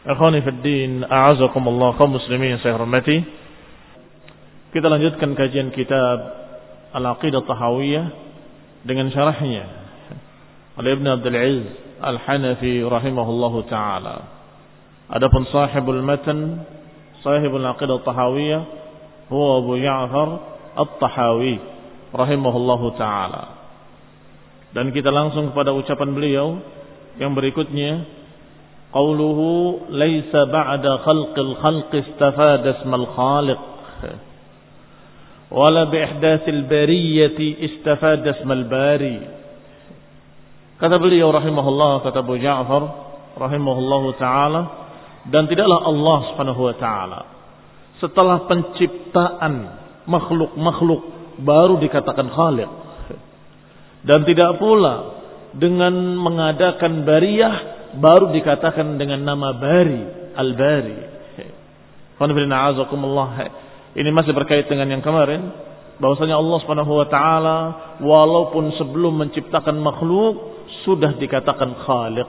Akhwani fi din, a'azakumullah kaum muslimin yang saya hormati. Kita lanjutkan kajian kitab Al-Aqidah Tahawiyah dengan syarahnya oleh Ibn Abdul Aziz Al-Hanafi rahimahullahu taala. Adapun sahibul matan, sahibul Aqidah Tahawiyah huwa Abu Ja'far At-Tahawi rahimahullahu taala. Dan kita langsung kepada ucapan beliau yang berikutnya Qauluhu laisa ba'da khalqil khalq istafada ismal khaliq wala bi ihdatsil bariyati istafada ismal bari Kata beliau rahimahullah kata Abu Ja'far rahimahullahu taala dan tidaklah Allah Subhanahu wa taala. Setelah penciptaan makhluk-makhluk baru dikatakan khaliq. Dan tidak pula dengan mengadakan bariyah baru dikatakan dengan nama Bari, Al-Bari. Ini masih berkait dengan yang kemarin bahwasanya Allah Subhanahu wa taala walaupun sebelum menciptakan makhluk sudah dikatakan Khaliq.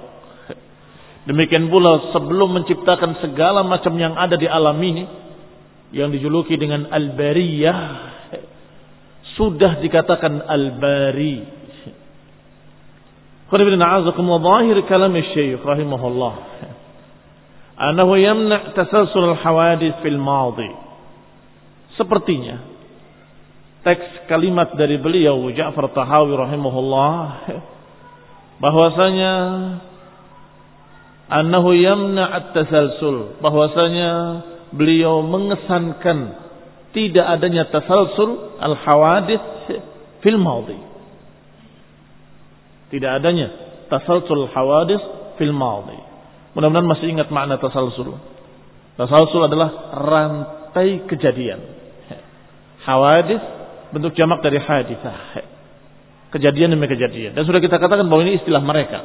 Demikian pula sebelum menciptakan segala macam yang ada di alam ini yang dijuluki dengan Al-Bariyah sudah dikatakan Al-Bari. قريب نعاذكم وظاهر كلام الشيخ رحمه الله أنه يمنع تسلسل الحوادث في الماضي sepertinya teks kalimat dari beliau Ja'far Tahawi rahimahullah bahwasanya annahu yamna at-tasalsul bahwasanya beliau mengesankan tidak adanya tasalsul al-hawadith fil madhi tidak adanya tasalsul hawadis fil madhi. Mudah-mudahan masih ingat makna tasalsul. Tasalsul adalah rantai kejadian. Hawadis bentuk jamak dari hadisah. Kejadian demi kejadian. Dan sudah kita katakan bahwa ini istilah mereka.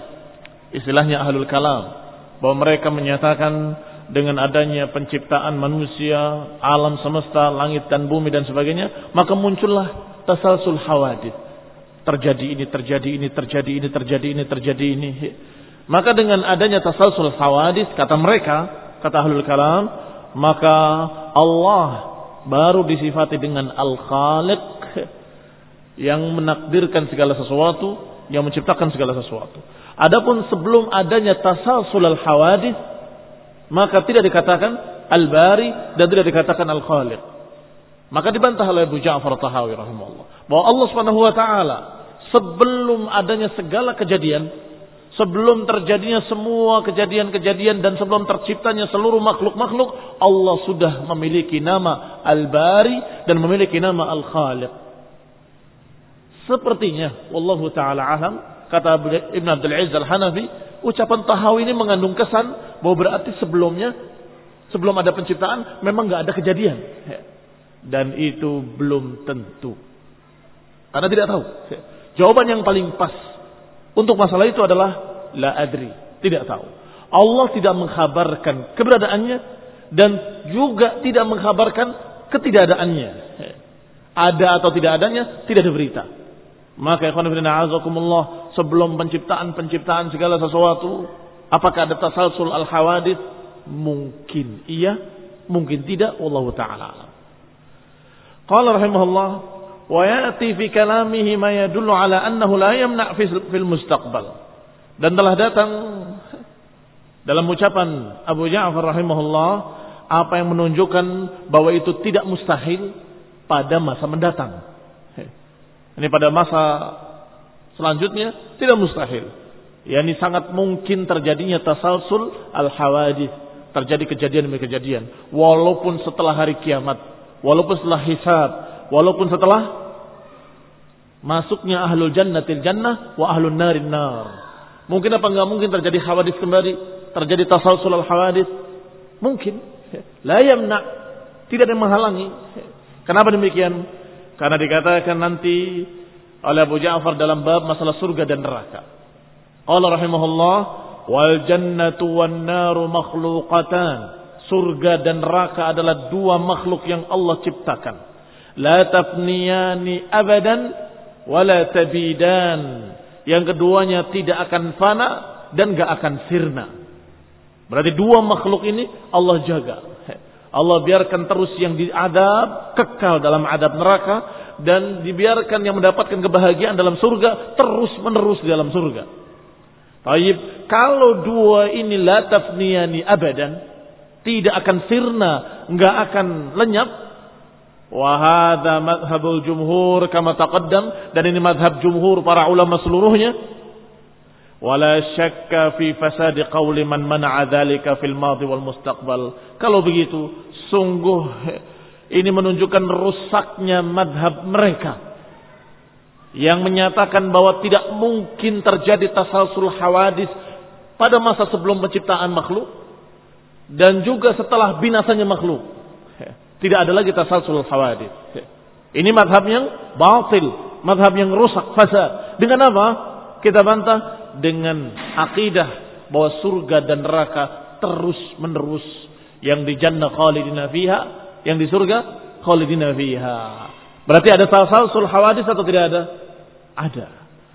Istilahnya ahlul kalam. Bahwa mereka menyatakan dengan adanya penciptaan manusia, alam semesta, langit dan bumi dan sebagainya, maka muncullah tasalsul hawadis terjadi ini, terjadi ini, terjadi ini, terjadi ini, terjadi ini. Maka dengan adanya tasalsul hawadis, kata mereka, kata ahlul kalam, maka Allah baru disifati dengan Al-Khaliq yang menakdirkan segala sesuatu, yang menciptakan segala sesuatu. Adapun sebelum adanya tasalsul al-hawadis, maka tidak dikatakan Al-Bari dan tidak dikatakan Al-Khaliq. Maka dibantah oleh Abu Ja'far Tahawi rahimahullah bahwa Allah Subhanahu wa taala sebelum adanya segala kejadian, sebelum terjadinya semua kejadian-kejadian dan sebelum terciptanya seluruh makhluk-makhluk, Allah sudah memiliki nama Al-Bari dan memiliki nama Al-Khaliq. Sepertinya, wallahu taala alam, kata Ibn Abdul Aziz Al-Hanafi, ucapan tahawi ini mengandung kesan bahwa berarti sebelumnya sebelum ada penciptaan memang nggak ada kejadian. Dan itu belum tentu. Karena tidak tahu. Jawaban yang paling pas untuk masalah itu adalah la adri, tidak tahu. Allah tidak mengkhabarkan keberadaannya dan juga tidak mengkhabarkan ketidakadaannya. Ada atau tidak adanya tidak ada berita. Maka ikhwan sebelum penciptaan-penciptaan segala sesuatu, apakah ada tasalsul al-hawadith? Mungkin iya, mungkin tidak, wallahu taala Qala rahimahullah wa ya'ti fi kalamihi ma yadullu ala annahu la yamna' fil mustaqbal. Dan telah datang dalam ucapan Abu Ja'far rahimahullah apa yang menunjukkan bahwa itu tidak mustahil pada masa mendatang. Ini pada masa selanjutnya tidak mustahil. Ya ini sangat mungkin terjadinya tasalsul al-hawadith. Terjadi kejadian demi kejadian. Walaupun setelah hari kiamat. Walaupun setelah hisab. Walaupun setelah masuknya ahlul jannatil jannah wa ahlul narin nar. Mungkin apa enggak mungkin terjadi hawadith kembali? Terjadi tasalsul al-hawadith? Mungkin. La yamna. Tidak ada yang menghalangi. Kenapa demikian? Karena dikatakan nanti oleh Abu Ja'far dalam bab masalah surga dan neraka. Allah rahimahullah wal jannatu wan naru makhluqatan. Surga dan neraka adalah dua makhluk yang Allah ciptakan. La tafniyani abadan wala tabidan. Yang keduanya tidak akan fana dan gak akan sirna. Berarti dua makhluk ini Allah jaga. Allah biarkan terus yang diadab kekal dalam adab neraka dan dibiarkan yang mendapatkan kebahagiaan dalam surga terus menerus di dalam surga. Taib, kalau dua ini la tafniyani abadan, tidak akan sirna, enggak akan lenyap. Wahada madhabul jumhur kama taqaddam dan ini madhab jumhur para ulama seluruhnya. Wala syakka fi fasadi qawli man mana'a dhalika fil madhi wal mustaqbal. Kalau begitu, Sungguh ini menunjukkan rusaknya madhab mereka. Yang menyatakan bahwa tidak mungkin terjadi tasalsul hawadis pada masa sebelum penciptaan makhluk. Dan juga setelah binasanya makhluk. Tidak ada lagi tasalsul hawadis. Ini madhab yang batil. Madhab yang rusak, fasad. Dengan apa? Kita bantah dengan akidah bahwa surga dan neraka terus menerus yang di jannah khalidina fiha, yang di surga khalidina fiha. Berarti ada salsul hawadis atau tidak ada? Ada.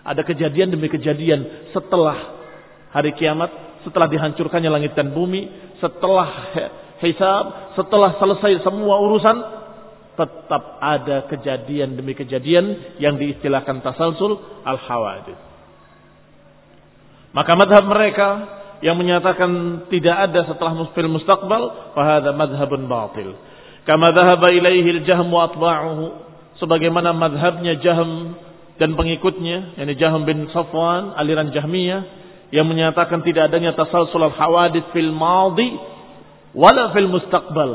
Ada kejadian demi kejadian setelah hari kiamat, setelah dihancurkannya langit dan bumi, setelah hisab, setelah selesai semua urusan, tetap ada kejadian demi kejadian yang diistilahkan tasalsul al-hawadis. Maka madhab mereka yang menyatakan tidak ada setelah fil mustaqbal fahada madhabun batil kama dhahaba ilaihi al-jahm wa atba'uhu sebagaimana madhabnya Jahm dan pengikutnya yakni Jahm bin Safwan aliran Jahmiyah yang menyatakan tidak adanya tasalsul al-hawadits fil madhi wala fil mustaqbal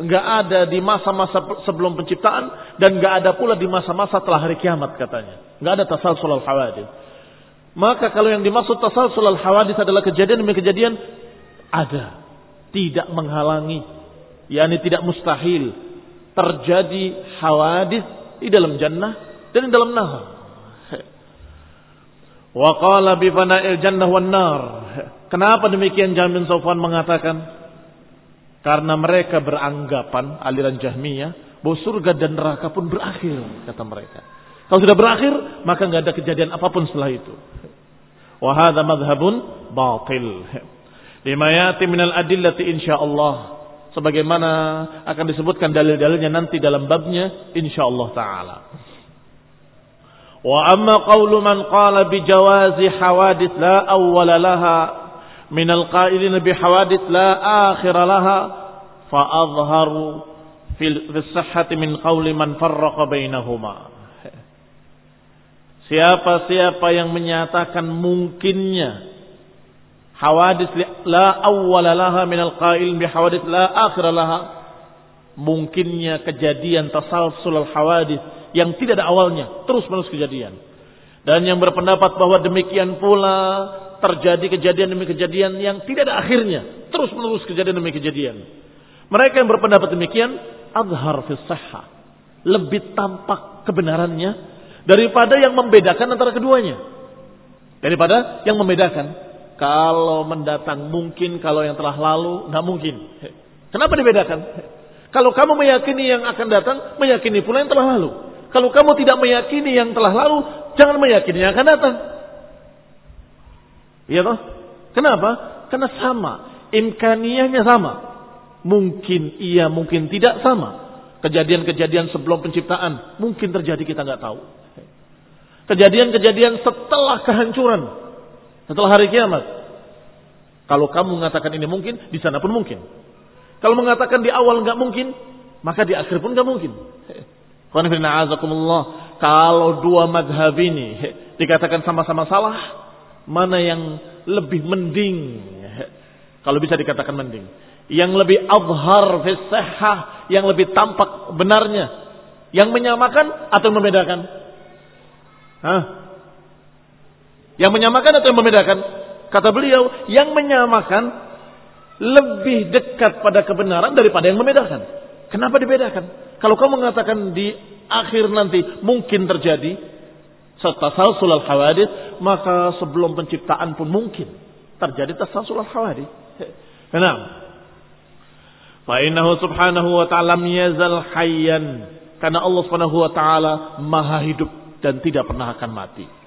enggak ada di masa-masa sebelum penciptaan dan enggak ada pula di masa-masa setelah hari kiamat katanya enggak ada tasalsul al-hawadits maka kalau yang dimaksud tasalsul al-hawadis adalah kejadian demi kejadian ada, tidak menghalangi, yakni tidak mustahil terjadi hawadis di dalam jannah dan di dalam nahar. Wa qala bi fana'il jannah wan nar. Kenapa demikian Jahm bin Safwan mengatakan? Karena mereka beranggapan aliran Jahmiyah bahwa surga dan neraka pun berakhir kata mereka. Kalau sudah berakhir, maka nggak ada kejadian apa pun setelah itu. Wahada madhabun batil. Lima yati minal adillati insyaallah. Sebagaimana akan disebutkan dalil-dalilnya nanti dalam babnya insyaallah ta'ala. Wa amma qawlu man qala bi jawazi hawadith la awwala laha min al-qailin bi hawadith la akhira laha fa adharu fi sihhati min qawli man. Siapa-siapa yang menyatakan mungkinnya hawadis la awwala laha minal qail bi hawadis la akhir laha mungkinnya kejadian tasalsul al hawadis yang tidak ada awalnya terus menerus kejadian dan yang berpendapat bahwa demikian pula terjadi kejadian demi kejadian yang tidak ada akhirnya. Terus menerus kejadian demi kejadian. Mereka yang berpendapat demikian, adhar fi Lebih tampak kebenarannya daripada yang membedakan antara keduanya. Daripada yang membedakan. Kalau mendatang mungkin, kalau yang telah lalu nggak mungkin. Kenapa dibedakan? Kalau kamu meyakini yang akan datang, meyakini pula yang telah lalu. Kalau kamu tidak meyakini yang telah lalu, jangan meyakini yang akan datang. Iya toh? Kenapa? Karena sama. Imkaniahnya sama. Mungkin iya, mungkin tidak sama. Kejadian-kejadian sebelum penciptaan mungkin terjadi kita nggak tahu. Kejadian-kejadian setelah kehancuran setelah hari kiamat. Kalau kamu mengatakan ini mungkin, di sana pun mungkin. Kalau mengatakan di awal nggak mungkin, maka di akhir pun nggak mungkin. Kalau dua madhab ini dikatakan sama-sama salah, mana yang lebih mending? Kalau bisa dikatakan mending. Yang lebih abhar fisahah, yang lebih tampak benarnya. Yang menyamakan atau membedakan? Hah? Yang menyamakan atau yang membedakan? Kata beliau, yang menyamakan lebih dekat pada kebenaran daripada yang membedakan. Kenapa dibedakan? Kalau kamu mengatakan di akhir nanti mungkin terjadi tasalsul al-hawadith, maka sebelum penciptaan pun mungkin terjadi tasalsul al-hawadith. Kenapa? Fa innahu subhanahu wa ta'ala yazal hayyan. Karena Allah subhanahu wa ta'ala maha hidup dan tidak pernah akan mati.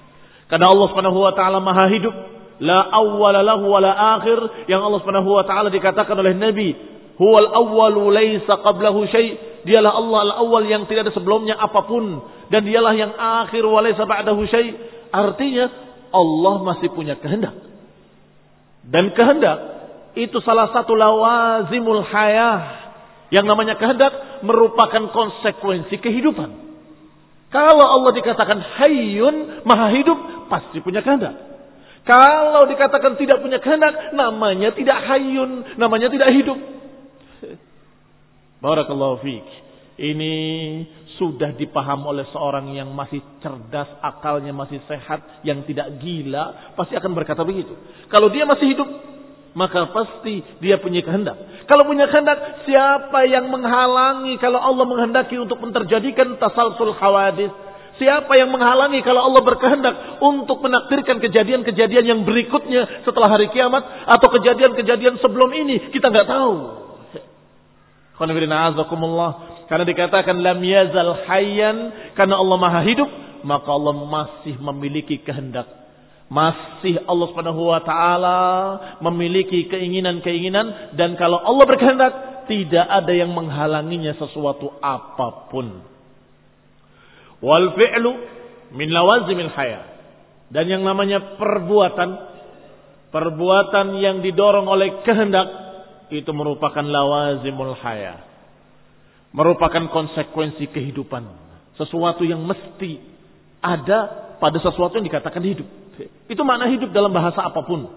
Karena Allah Subhanahu wa taala Maha hidup, la awwala lahu wa la akhir yang Allah Subhanahu wa taala dikatakan oleh Nabi, huwal awwalu laisa qablahu syai. Dialah Allah al-awwal yang tidak ada sebelumnya apa pun dan dialah yang akhir wa laisa ba'dahu syai. Artinya Allah masih punya kehendak. Dan kehendak itu salah satu lawazimul hayah. Yang namanya kehendak merupakan konsekuensi kehidupan. Kalau Allah dikatakan hayyun, maha hidup, pasti punya kehendak. Kalau dikatakan tidak punya kehendak, namanya tidak hayyun, namanya tidak hidup. Barakallahu fiik. Ini sudah dipaham oleh seorang yang masih cerdas, akalnya masih sehat, yang tidak gila, pasti akan berkata begitu. Kalau dia masih hidup, maka pasti dia punya kehendak. Kalau punya kehendak, siapa yang menghalangi kalau Allah menghendaki untuk menterjadikan tasalsul hawadis? Siapa yang menghalangi kalau Allah berkehendak untuk menakdirkan kejadian-kejadian yang berikutnya setelah hari kiamat atau kejadian-kejadian sebelum ini? Kita nggak tahu. Karena dikatakan lam yazal hayyan karena Allah Maha hidup, maka Allah masih memiliki kehendak masih Allah Subhanahu wa taala memiliki keinginan-keinginan dan kalau Allah berkehendak tidak ada yang menghalanginya sesuatu apa pun. Wal fi'lu min lawazimil haya. Dan yang namanya perbuatan perbuatan yang didorong oleh kehendak itu merupakan lawazimul haya. Merupakan konsekuensi kehidupan. Sesuatu yang mesti ada pada sesuatu yang dikatakan hidup. Itu makna hidup dalam bahasa apa pun.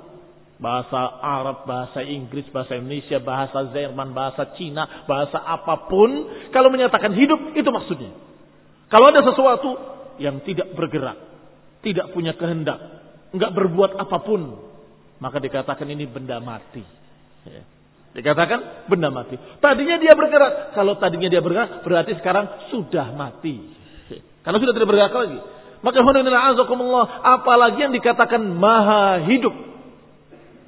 Bahasa Arab, bahasa Inggris, bahasa Indonesia, bahasa Jerman, bahasa Cina, bahasa apa pun. Kalau menyatakan hidup, itu maksudnya. Kalau ada sesuatu yang tidak bergerak, tidak punya kehendak, nggak berbuat apa pun, maka dikatakan ini benda mati. Dikatakan benda mati. Tadinya dia bergerak. Kalau tadinya dia bergerak, berarti sekarang sudah mati. Karena sudah tidak bergerak lagi. Maka azakumullah, apalagi yang dikatakan maha hidup.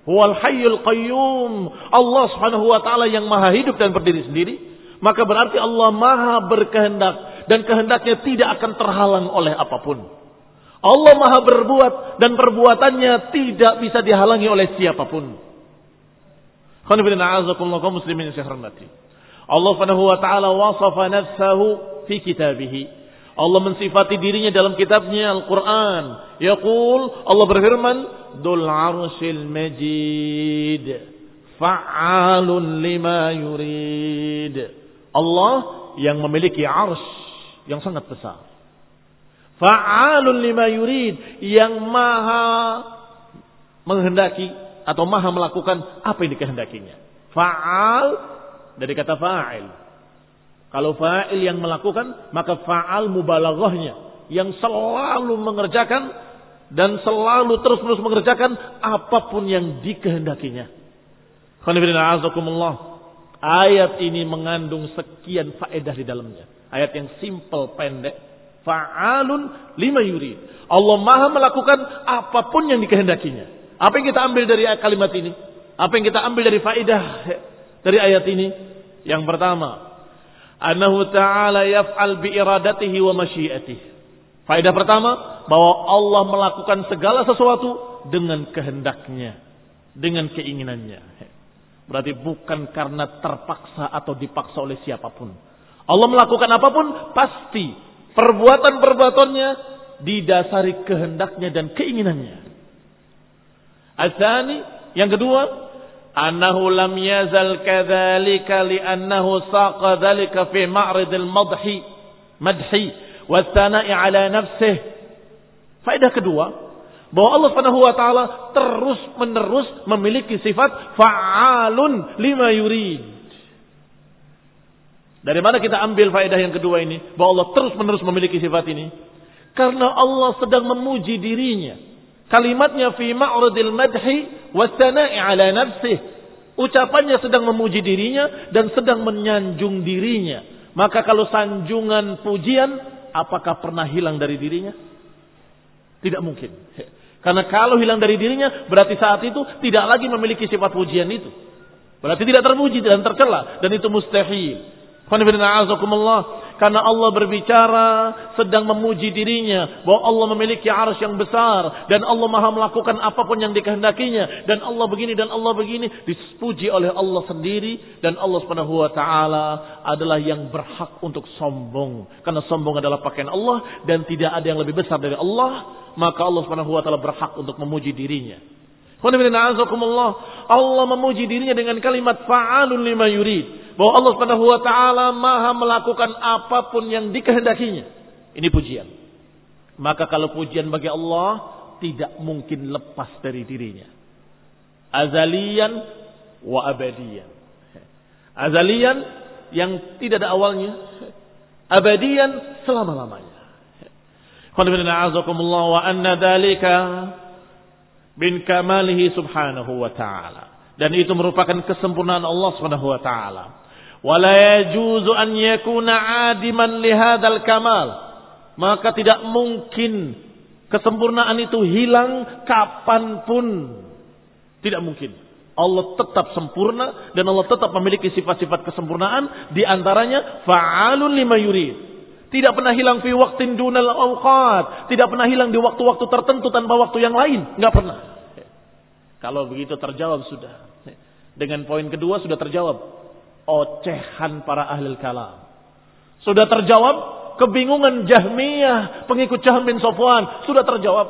Huwal hayyul qayyum. Allah subhanahu wa ta'ala yang maha hidup dan berdiri sendiri. Maka berarti Allah maha berkehendak. Dan kehendaknya tidak akan terhalang oleh apa pun. Allah maha berbuat dan perbuatannya tidak bisa dihalangi oleh siapa pun. Muslimin Allah subhanahu wa ta'ala wasafa nafsahu fi kitabihi. Allah mensifati dirinya dalam kitabnya Al-Quran. Yaqul, Allah berfirman, Dul arshil majid. Fa'alun lima yurid. Allah yang memiliki arsh yang sangat besar. Fa'alun lima yurid. Yang maha menghendaki atau maha melakukan apa yang dikehendakinya. Fa'al dari kata fa'il. Kalau fa'il yang melakukan, maka fa'al mubalaghahnya. Yang selalu mengerjakan dan selalu terus-menerus mengerjakan apa pun yang dikehendakinya. Ayat ini mengandung sekian faedah di dalamnya. Ayat yang simple, pendek. Fa'alun lima yuri. Allah maha melakukan apa pun yang dikehendakinya. Apa yang kita ambil dari kalimat ini? Apa yang kita ambil dari faedah dari ayat ini? Yang pertama, Anahu ta'ala yaf'al bi iradatihi wa masyiatihi. Faedah pertama, bahwa Allah melakukan segala sesuatu dengan kehendaknya, dengan keinginannya. Berarti bukan karena terpaksa atau dipaksa oleh siapa pun. Allah melakukan apa pun pasti perbuatan-perbuatannya didasari kehendaknya dan keinginannya. Asani, yang kedua, annahu lam yazal kadzalika li'annahu saqa dzalika fi ma'rid al-madhi madhi wa thana'i ala nafsih. Faedah kedua, bahwa Allah Subhanahu wa taala terus menerus memiliki sifat fa'alun lima yurid. Dari mana kita ambil faedah yang kedua ini? Bahwa Allah terus menerus memiliki sifat ini. Karena Allah sedang memuji dirinya Kalimatnya fi ma'radil madhi wa sana'i ala nafsih. Ucapannya sedang memuji dirinya dan sedang menyanjung dirinya. Maka kalau sanjungan pujian, apakah pernah hilang dari dirinya? Tidak mungkin. Karena kalau hilang dari dirinya, berarti saat itu tidak lagi memiliki sifat pujian itu. Berarti tidak terpuji dan tercela. Dan itu mustahil. Karena Allah berbicara sedang memuji dirinya. Bahwa Allah memiliki arus yang besar. Dan Allah maha melakukan apa pun yang dikehendakinya. Dan Allah begini dan Allah begini. Dipuji oleh Allah sendiri. Dan Allah subhanahu wa ta'ala adalah yang berhak untuk sombong. Karena sombong adalah pakaian Allah. Dan tidak ada yang lebih besar dari Allah. Maka Allah subhanahu wa ta'ala berhak untuk memuji dirinya. Allah memuji dirinya dengan kalimat fa'alun lima yurid bahwa Allah Subhanahu wa taala Maha melakukan apa pun yang dikehendakinya. Ini pujian. Maka kalau pujian bagi Allah tidak mungkin lepas dari dirinya. Azalian wa abadian. Azalian yang tidak ada awalnya. Abadian selama-lamanya. wa anna dalika bin kamalihi subhanahu wa ta'ala. Dan itu merupakan kesempurnaan Allah subhanahu wa ta'ala. Wala yajuzu an yakuna adiman lihadal kamal. Maka tidak mungkin kesempurnaan itu hilang kapan pun. Tidak mungkin. Allah tetap sempurna dan Allah tetap memiliki sifat-sifat kesempurnaan di antaranya fa'alun lima yurid. Tidak pernah hilang fi waktin dunal awqat. Tidak pernah hilang di waktu-waktu tertentu tanpa waktu yang lain. Nggak pernah. Kalau begitu terjawab sudah. Dengan poin kedua sudah terjawab ocehan para ahli kalam. Sudah terjawab kebingungan Jahmiyah, pengikut Jahm bin Sofwan, sudah terjawab.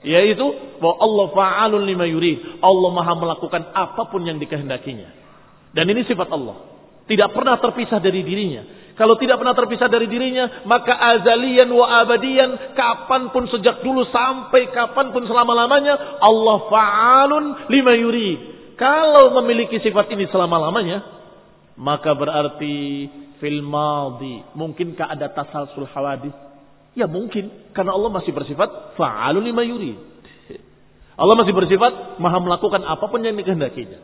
Yaitu bahwa Allah fa'alun lima yurid. Allah maha melakukan apa pun yang dikehendakinya. Dan ini sifat Allah. Tidak pernah terpisah dari dirinya. Kalau tidak pernah terpisah dari dirinya, maka azalian wa abadian, kapan pun sejak dulu sampai kapan pun selama-lamanya, Allah fa'alun lima yurid. Kalau memiliki sifat ini selama-lamanya, maka berarti fil madhi mungkinkah ada tasalsul hawadis? Ya mungkin karena Allah masih bersifat fa'alun lima yurid. Allah masih bersifat maha melakukan apa pun yang dikehendakinya.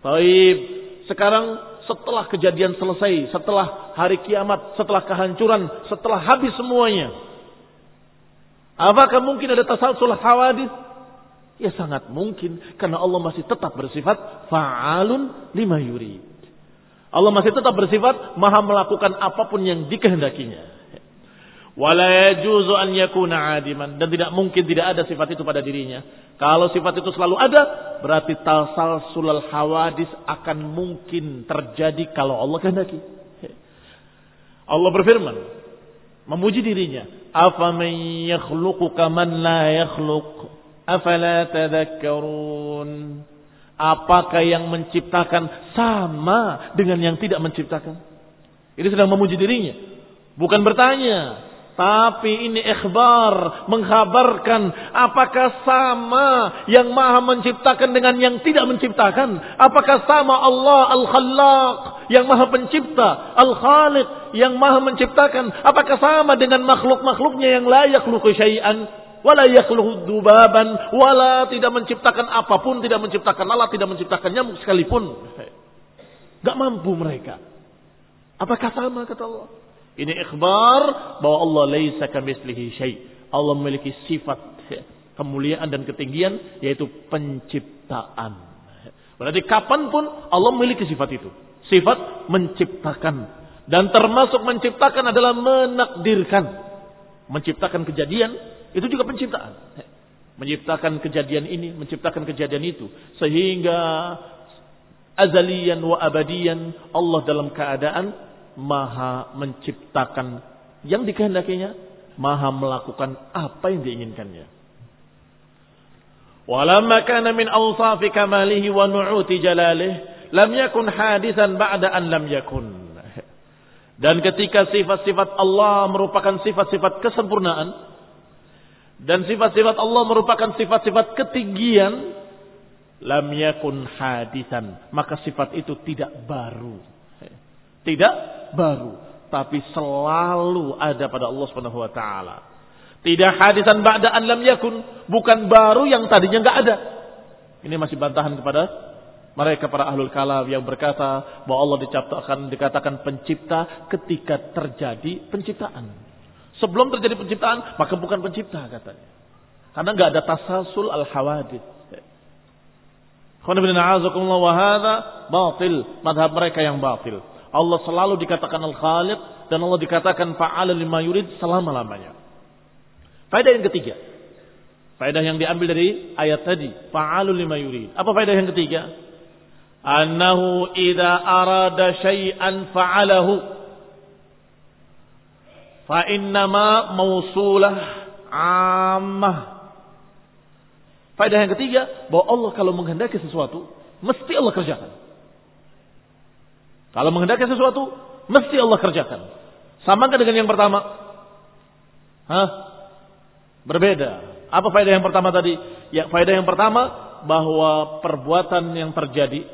Baik, sekarang setelah kejadian selesai, setelah hari kiamat, setelah kehancuran, setelah habis semuanya. Apakah mungkin ada tasalsul hawadis? Ya sangat mungkin karena Allah masih tetap bersifat fa'alun lima yurid. Allah masih tetap bersifat maha melakukan apa pun yang dikehendakinya. Wala yajuzu dan tidak mungkin tidak ada sifat itu pada dirinya. Kalau sifat itu selalu ada, berarti sulal hawadis akan mungkin terjadi kalau Allah kehendaki. Allah berfirman, memuji dirinya, "Afaman yakhluqu la yakhluq? Afala tadhakkarun?" Apakah yang menciptakan sama dengan yang tidak menciptakan? Ini sedang memuji dirinya. Bukan bertanya. Tapi ini ikhbar. Mengkhabarkan. Apakah sama yang maha menciptakan dengan yang tidak menciptakan? Apakah sama Allah al-khallaq yang maha pencipta? Al-khaliq yang maha menciptakan? Apakah sama dengan makhluk-makhluknya yang layak luku syai'an? wala yakhluqu dubaban, wala tidak menciptakan apa pun, tidak menciptakan lalat, tidak menciptakan nyamuk sekalipun. Gak mampu mereka. Apakah sama kata Allah? Ini ikhbar bahwa Allah laisa kamislihi syai. Allah memiliki sifat kemuliaan dan ketinggian yaitu penciptaan. Berarti kapan pun Allah memiliki sifat itu. Sifat menciptakan. Dan termasuk menciptakan adalah menakdirkan. Menciptakan kejadian itu juga penciptaan. Menciptakan kejadian ini, menciptakan kejadian itu. Sehingga azalian wa abadian Allah dalam keadaan maha menciptakan yang dikehendakinya, maha melakukan apa yang diinginkannya. Walamma kana min awsafi kamalihi wa nu'uti jalalih lam yakun hadisan ba'da an lam yakun. Dan ketika sifat-sifat Allah merupakan sifat-sifat kesempurnaan dan sifat-sifat Allah merupakan sifat-sifat ketinggian, lam yakun hadisan, maka sifat itu tidak baru. Tidak baru, tapi selalu ada pada Allah Subhanahu wa taala. Tidak hadisan ba'da an lam yakun, bukan baru yang tadinya enggak ada. Ini masih bantahan kepada mereka para ahlul kalam yang berkata bahwa Allah diciptakan dikatakan pencipta ketika terjadi penciptaan. Sebelum terjadi penciptaan, maka bukan pencipta katanya. Karena enggak ada tasasul al-hawadith. wa hadha batil. Madhab mereka yang batil. Allah selalu dikatakan Al-Khaliq dan Allah dikatakan fa'ala lima yurid selama-lamanya. Faedah yang ketiga. Faedah yang diambil dari ayat tadi, fa'alu lima yurid. Apa faedah yang ketiga? Annahu idza arada syai'an fa'alahu fa innama mausulah ammah Faedah yang ketiga, bahwa Allah kalau menghendaki sesuatu, mesti Allah kerjakan. Kalau menghendaki sesuatu, mesti Allah kerjakan. Sama dengan yang pertama? Hah? Berbeda. Apa faedah yang pertama tadi? Ya, faedah yang pertama bahwa perbuatan yang terjadi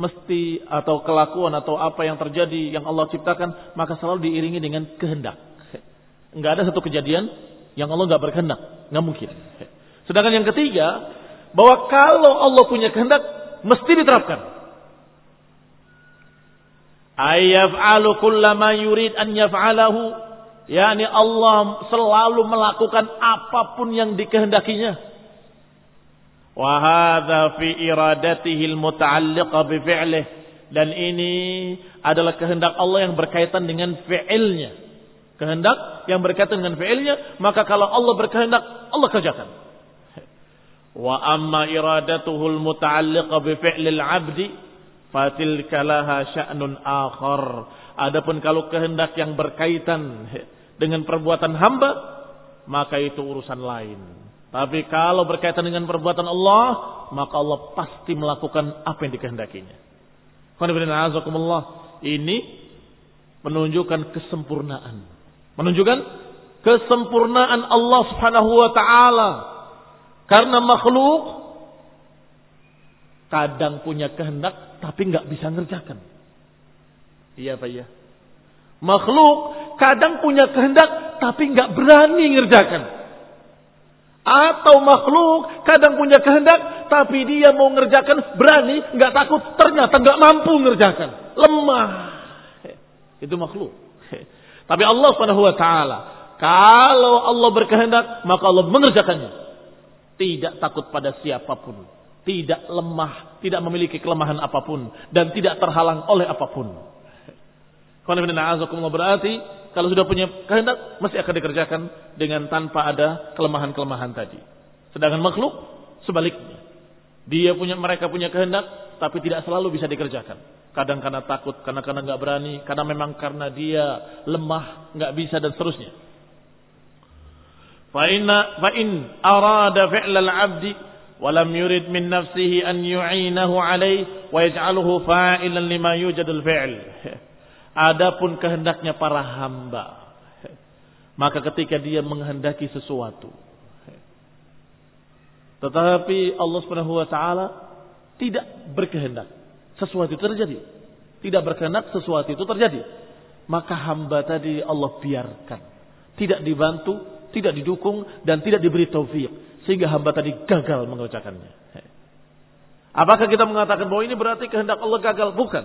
mesti atau kelakuan atau apa yang terjadi yang Allah ciptakan maka selalu diiringi dengan kehendak. Enggak ada satu kejadian yang Allah enggak berkehendak, enggak mungkin. Sedangkan yang ketiga, bahwa kalau Allah punya kehendak, mesti diterapkan. Ayyaf'alu kullama yurid an yaf'alahu. Yani Allah selalu melakukan apa pun yang dikehendakinya. Wahada fi iradatihi al-muta'alliqa bi fi'lih. Dan ini adalah kehendak Allah yang berkaitan dengan fi'ilnya. Kehendak yang berkaitan dengan fi'ilnya, maka kalau Allah berkehendak, Allah kerjakan. Wa amma iradatuhu al-muta'alliqa bi fi'lil 'abdi fatilka laha sya'nun akhar. Adapun kalau kehendak yang berkaitan dengan perbuatan hamba, maka itu urusan lain. Tapi kalau berkaitan dengan perbuatan Allah, maka Allah pasti melakukan apa yang dikehendakinya. Ini menunjukkan kesempurnaan. Menunjukkan kesempurnaan Allah Subhanahu wa taala karena makhluk kadang punya kehendak tapi nggak bisa ngerjakan. Iya Pak ya. Makhluk kadang punya kehendak tapi nggak berani ngerjakan. Atau makhluk kadang punya kehendak tapi dia mau ngerjakan berani nggak takut ternyata nggak mampu ngerjakan lemah itu makhluk tapi Allah subhanahu wa taala kalau Allah berkehendak maka Allah mengerjakannya tidak takut pada siapa pun, tidak lemah, tidak memiliki kelemahan apa pun dan tidak terhalang oleh apa pun. berarti kalau sudah punya kehendak masih akan dikerjakan dengan tanpa ada kelemahan-kelemahan tadi. Sedangkan makhluk sebaliknya. Dia punya mereka punya kehendak tapi tidak selalu bisa dikerjakan. Kadang karena takut, karena karena nggak berani, karena memang karena dia lemah, nggak bisa dan seterusnya. Fa'in fa'in arada fi'lal 'abdi ولم يرد من نفسه أن يعينه عليه ويجعله فاعلا لما يوجد الفعل. Adapun kehendaknya para hamba. Maka ketika dia menghendaki sesuatu. Tetapi Allah Subhanahu wa taala tidak berkehendak sesuatu itu terjadi. Tidak berkehendak sesuatu itu terjadi. Maka hamba tadi Allah biarkan. Tidak dibantu, tidak didukung dan tidak diberi taufik sehingga hamba tadi gagal mengerjakannya. Apakah kita mengatakan bahwa ini berarti kehendak Allah gagal? Bukan.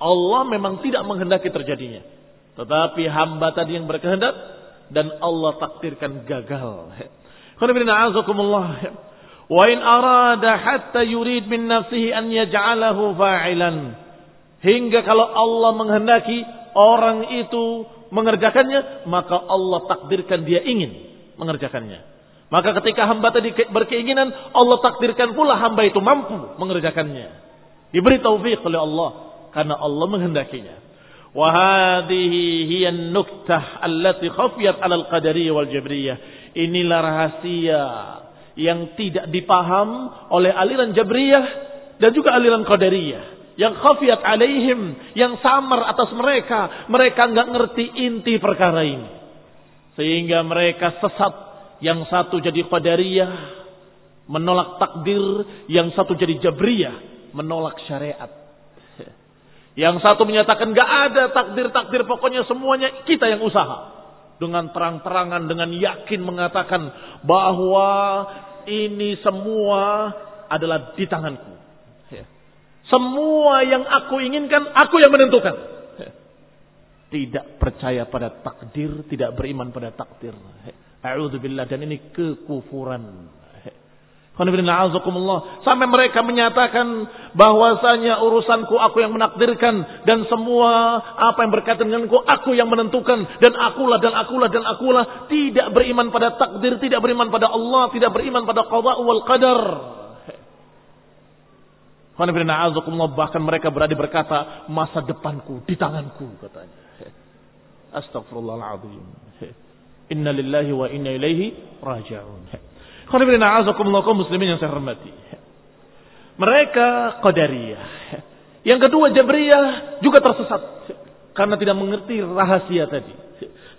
Allah memang tidak menghendaki terjadinya. Tetapi hamba tadi yang berkehendak dan Allah takdirkan gagal. Wa in arada hatta yurid min nafsihi an yaj'alahu fa'ilan. Hingga kalau Allah menghendaki orang itu mengerjakannya, maka Allah takdirkan dia ingin mengerjakannya. Maka ketika hamba tadi berkeinginan, Allah takdirkan pula hamba itu mampu mengerjakannya. Diberi taufik oleh Allah karena Allah menghendakinya. Wa hadhihi hiya nuktah allati khafiyat 'ala al-qadariyah wal jabriyah. Inilah rahasia yang tidak dipaham oleh aliran Jabriyah dan juga aliran Qadariyah yang khafiat alaihim, yang samar atas mereka. Mereka nggak ngerti inti perkara ini. Sehingga mereka sesat. Yang satu jadi qadariyah, menolak takdir. Yang satu jadi jabriyah, menolak syariat. Yang satu menyatakan nggak ada takdir-takdir, pokoknya semuanya kita yang usaha. Dengan terang-terangan, dengan yakin mengatakan bahwa ini semua adalah di tanganku. Semua yang aku inginkan, aku yang menentukan. Tidak percaya pada takdir, tidak beriman pada takdir. A'udzubillah dan ini kekufuran. Sampai mereka menyatakan bahwasanya urusanku aku yang menakdirkan dan semua apa yang berkaitan denganku aku yang menentukan dan akulah dan akulah dan akulah tidak beriman pada takdir, tidak beriman pada Allah, tidak beriman pada qada wal qadar. Bahkan mereka berani berkata, masa depanku di tanganku katanya. Astagfirullahaladzim. Inna lillahi wa inna ilaihi raji'un. muslimin yang saya hormati. Mereka qadariyah. Yang kedua jabriyah juga tersesat. Karena tidak mengerti rahasia tadi.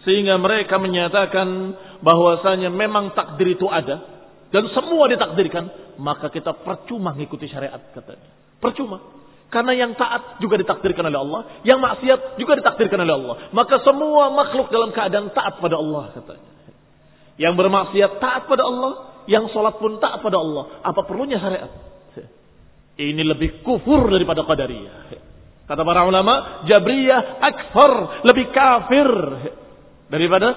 Sehingga mereka menyatakan bahwasanya memang takdir itu ada dan semua ditakdirkan, maka kita percuma mengikuti syariat katanya. Percuma. Karena yang taat juga ditakdirkan oleh Allah, yang maksiat juga ditakdirkan oleh Allah. Maka semua makhluk dalam keadaan taat pada Allah katanya. Yang bermaksiat taat pada Allah, yang sholat pun taat pada Allah. Apa perlunya syariat? Ini lebih kufur daripada qadariyah. Kata para ulama, Jabriyah akfar, lebih kafir daripada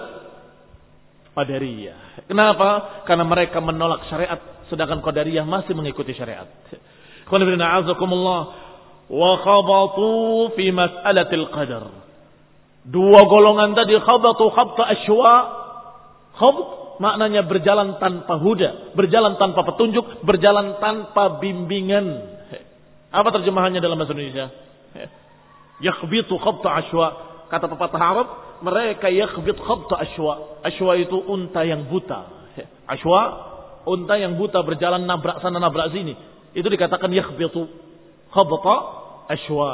Qadariyah. Kenapa? Karena mereka menolak syariat sedangkan Qadariyah masih mengikuti syariat. Qul wa khabatu fi mas'alatil qadar. Dua golongan tadi khabatu khabta asywa. Khabt maknanya berjalan tanpa huda, berjalan tanpa petunjuk, berjalan tanpa bimbingan. Apa terjemahannya dalam bahasa Indonesia? Yakhbitu khabta asywa. Kata pepatah Arab, mereka yakhbit khabta ashwa. Ashwa itu unta yang buta. Ashwa, unta yang buta berjalan nabrak sana nabrak sini. Itu dikatakan yakhbitu khabta ashwa.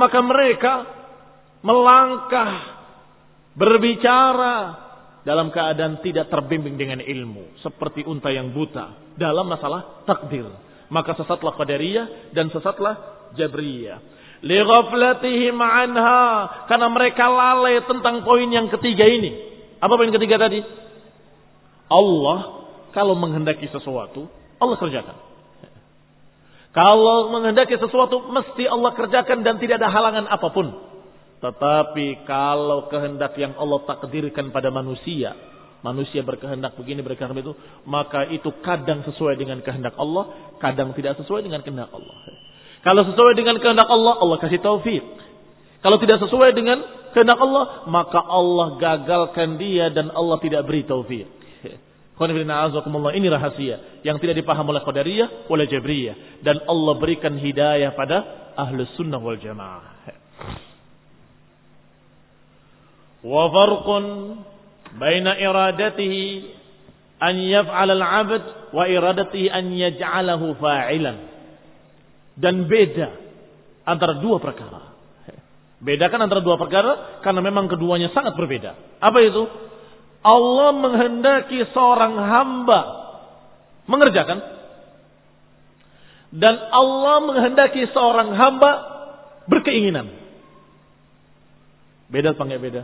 Maka mereka melangkah berbicara dalam keadaan tidak terbimbing dengan ilmu seperti unta yang buta dalam masalah takdir maka sesatlah qadariyah dan sesatlah jabriyah Lighaflatihim anha. Karena mereka lalai tentang poin yang ketiga ini. Apa poin ketiga tadi? Allah kalau menghendaki sesuatu, Allah kerjakan. Kalau menghendaki sesuatu, mesti Allah kerjakan dan tidak ada halangan apa pun. Tetapi kalau kehendak yang Allah takdirkan pada manusia, manusia berkehendak begini, berkehendak itu, maka itu kadang sesuai dengan kehendak Allah, kadang tidak sesuai dengan kehendak Allah. Kalau sesuai dengan kehendak Allah, Allah kasih taufik. Kalau tidak sesuai dengan kehendak Allah, maka Allah gagalkan dia dan Allah tidak beri taufik. Ini rahasia yang tidak dipaham oleh Qadariyah, oleh Jabriyah. Dan Allah berikan hidayah pada ahlu sunnah wal jamaah. Wa farqun baina iradatihi an yaf'al al-'abd wa iradatihi an yaj'alahu fa'ilan dan beda antara dua perkara. Bedakan antara dua perkara karena memang keduanya sangat berbeda. Apa itu? Allah menghendaki seorang hamba mengerjakan dan Allah menghendaki seorang hamba berkeinginan. Beda apa beda?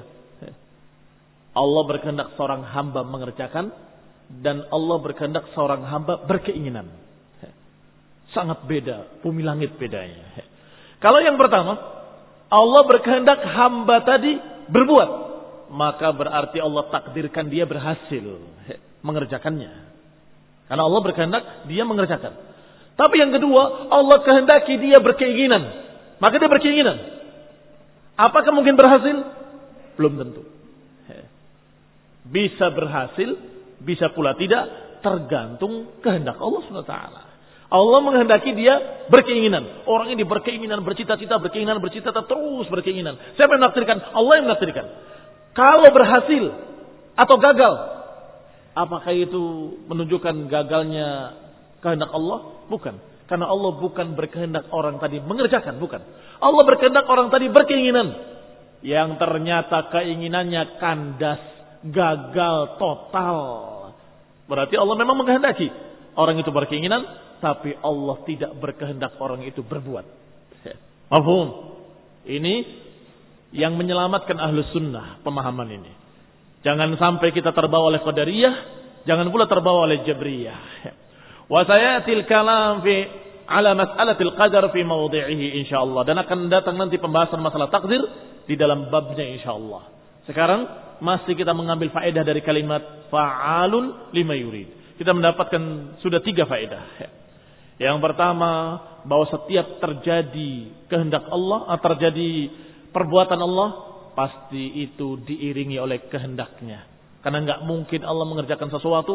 Allah berkehendak seorang hamba mengerjakan dan Allah berkehendak seorang hamba berkeinginan. Sangat beda, bumi langit bedanya. Kalau yang pertama, Allah berkehendak hamba tadi berbuat, maka berarti Allah takdirkan dia berhasil mengerjakannya. Karena Allah berkehendak dia mengerjakan. Tapi yang kedua, Allah kehendaki dia berkeinginan, maka dia berkeinginan. Apakah mungkin berhasil? Belum tentu. Bisa berhasil, bisa pula tidak, tergantung kehendak Allah SWT. Allah menghendaki dia berkeinginan. Orang ini berkeinginan, bercita-cita, berkeinginan, bercita-cita, terus berkeinginan. Siapa yang menakdirkan? Allah yang menakdirkan. Kalau berhasil atau gagal, apakah itu menunjukkan gagalnya kehendak Allah? Bukan. Karena Allah bukan berkehendak orang tadi mengerjakan, bukan. Allah berkehendak orang tadi berkeinginan. Yang ternyata keinginannya kandas, gagal total. Berarti Allah memang menghendaki orang itu berkeinginan, tapi Allah tidak berkehendak orang itu berbuat. Mahfum. Ini yang menyelamatkan ahlus sunnah pemahaman ini. Jangan sampai kita terbawa oleh qadariyah, jangan pula terbawa oleh jabriyah. Wa sayatil kalam fi ala mas'alatil qadar fi mawdi'ihi insyaallah dan akan datang nanti pembahasan masalah takdir di dalam babnya insyaallah. Sekarang masih kita mengambil faedah dari kalimat fa'alun lima yurid. Kita mendapatkan sudah tiga faedah. Yang pertama bahwa setiap terjadi kehendak Allah, terjadi perbuatan Allah, pasti itu diiringi oleh kehendaknya. Karena nggak mungkin Allah mengerjakan sesuatu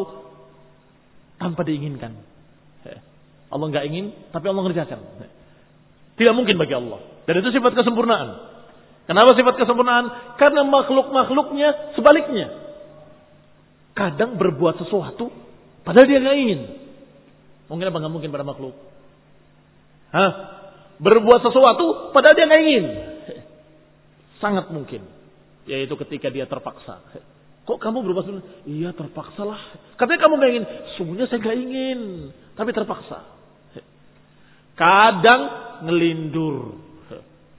tanpa diinginkan. Allah nggak ingin, tapi Allah mengerjakan. Tidak mungkin bagi Allah. Dan itu sifat kesempurnaan. Kenapa sifat kesempurnaan? Karena makhluk-makhluknya sebaliknya. Kadang berbuat sesuatu, padahal dia nggak ingin. Mungkin apa nggak mungkin pada makhluk? Hah? Berbuat sesuatu, padahal dia nggak ingin. Sangat mungkin. Yaitu ketika dia terpaksa. Kok kamu berubah sebenarnya? Iya terpaksa lah. Katanya kamu gak ingin. Sungguhnya saya gak ingin. Tapi terpaksa. Kadang ngelindur.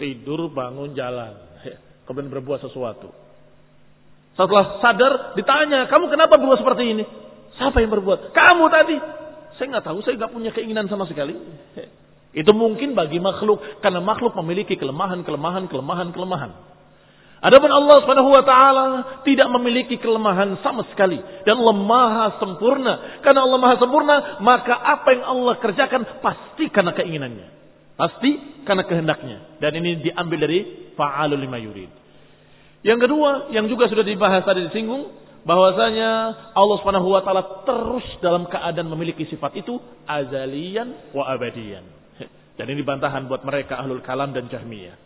Tidur bangun jalan. Kemudian berbuat sesuatu. Setelah sadar ditanya. Kamu kenapa berbuat seperti ini? Siapa yang berbuat? Kamu tadi. Saya nggak tahu. Saya nggak punya keinginan sama sekali. Itu mungkin bagi makhluk. Karena makhluk memiliki kelemahan, kelemahan, kelemahan, kelemahan. Adapun Allah Subhanahu wa taala tidak memiliki kelemahan sama sekali dan Maha sempurna. Karena Allah Maha sempurna, maka apa yang Allah kerjakan pasti karena keinginannya. Pasti karena kehendaknya. Dan ini diambil dari fa'alul lima yurid. Yang kedua, yang juga sudah dibahas tadi disinggung, bahwasanya Allah Subhanahu wa taala terus dalam keadaan memiliki sifat itu azalian wa abadian. Dan ini bantahan buat mereka ahlul kalam dan jahmiyah.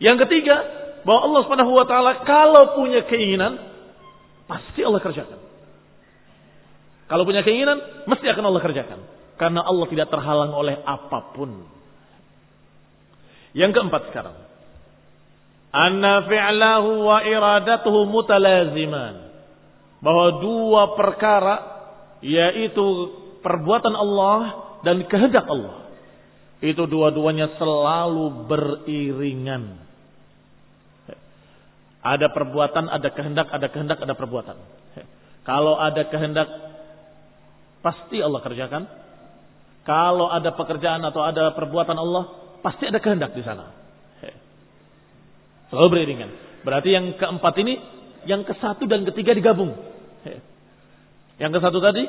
Yang ketiga, bahwa Allah Subhanahu wa taala kalau punya keinginan pasti Allah kerjakan. Kalau punya keinginan mesti akan Allah kerjakan karena Allah tidak terhalang oleh apa pun. Yang keempat sekarang. Anna fi'lahu wa iradatuhu mutalaziman. Bahwa dua perkara yaitu perbuatan Allah dan kehendak Allah. Itu dua-duanya selalu beriringan. Ada perbuatan, ada kehendak, ada kehendak, ada perbuatan. Kalau ada kehendak, pasti Allah kerjakan. Kalau ada pekerjaan atau ada perbuatan Allah, pasti ada kehendak di sana. Selalu beriringan. Berarti yang keempat ini, yang ke satu dan ketiga digabung. Yang ke satu tadi,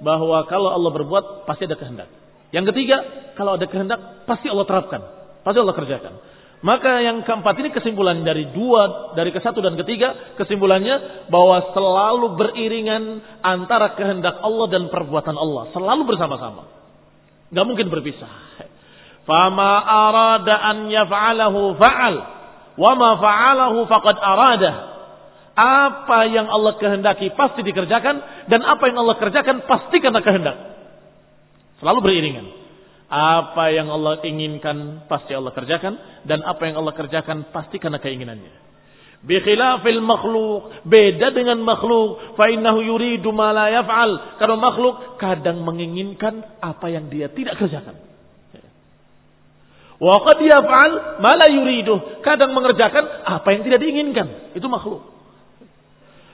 bahwa kalau Allah berbuat, pasti ada kehendak. Yang ketiga, kalau ada kehendak, pasti Allah terapkan. Pasti Allah kerjakan. Maka yang keempat ini kesimpulan dari dua, dari ke satu dan ketiga, kesimpulannya bahwa selalu beriringan antara kehendak Allah dan perbuatan Allah. Selalu bersama-sama. Gak mungkin berpisah. Fama arada an yaf'alahu fa'al. Wa ma fa'alahu faqad arada. Apa yang Allah kehendaki pasti dikerjakan. Dan apa yang Allah kerjakan pasti karena kehendak. Selalu beriringan. Apa yang Allah inginkan pasti Allah kerjakan dan apa yang Allah kerjakan pasti karena keinginannya. Bikhilafil makhluk, beda dengan makhluk, fa innahu yuridu ma la yaf'al. Karena makhluk kadang menginginkan apa yang dia tidak kerjakan. Wa qad yaf'al ma la yuridu, kadang mengerjakan apa yang tidak diinginkan. Itu makhluk.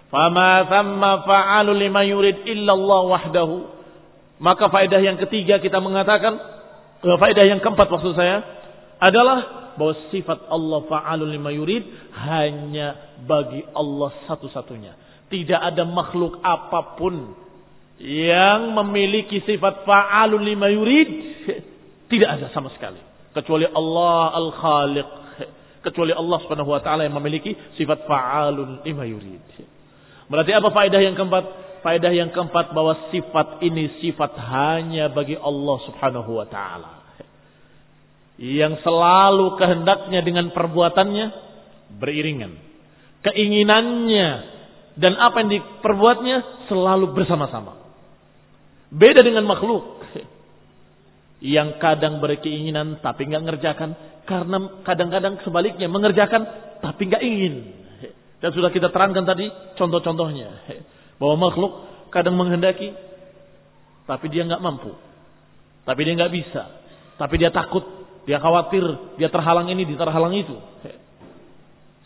Fama thamma fa'alu lima yurid illa Allah wahdahu. Maka faedah yang ketiga kita mengatakan, eh, faedah yang keempat maksud saya adalah bahwa sifat Allah fa'alul lima yurid hanya bagi Allah satu-satunya. Tidak ada makhluk apa pun yang memiliki sifat fa'alul lima yurid. Tidak ada sama sekali. Kecuali Allah al-khaliq. Kecuali Allah subhanahu wa ta'ala yang memiliki sifat fa'alul lima yurid. Berarti apa faedah yang keempat? Faedah yang keempat bahwa sifat ini sifat hanya bagi Allah subhanahu wa ta'ala. Yang selalu kehendaknya dengan perbuatannya beriringan. Keinginannya dan apa yang diperbuatnya selalu bersama-sama. Beda dengan makhluk. Yang kadang berkeinginan tapi nggak ngerjakan. Karena kadang-kadang sebaliknya mengerjakan tapi nggak ingin. Dan sudah kita terangkan tadi contoh-contohnya. Bahwa makhluk kadang menghendaki, tapi dia nggak mampu. Tapi dia nggak bisa. Tapi dia takut, dia khawatir, dia terhalang ini, dia terhalang itu.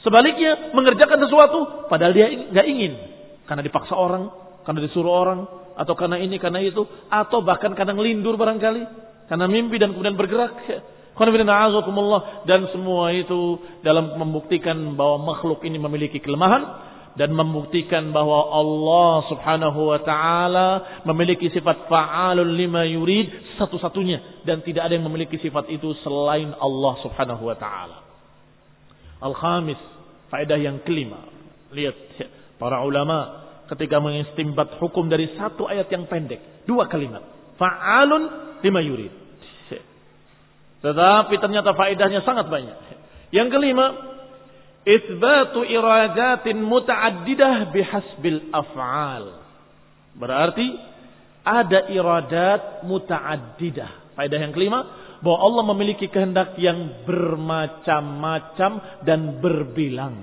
Sebaliknya mengerjakan sesuatu padahal dia nggak ingin karena dipaksa orang, karena disuruh orang, atau karena ini, karena itu, atau bahkan kadang lindur barangkali karena mimpi dan kemudian bergerak. Dan semua itu dalam membuktikan bahwa makhluk ini memiliki kelemahan dan membuktikan bahwa Allah Subhanahu wa taala memiliki sifat fa'alul lima yurid satu-satunya dan tidak ada yang memiliki sifat itu selain Allah Subhanahu wa taala. Al-khamis, faedah yang kelima. Lihat para ulama ketika mengistimbat hukum dari satu ayat yang pendek, dua kalimat. Fa'alun lima yurid. Tetapi ternyata faedahnya sangat banyak. Yang kelima, Isbatu iradatin muta'addidah bihasbil af'al. Berarti ada iradat muta'addidah. Faedah yang kelima, bahwa Allah memiliki kehendak yang bermacam-macam dan berbilang.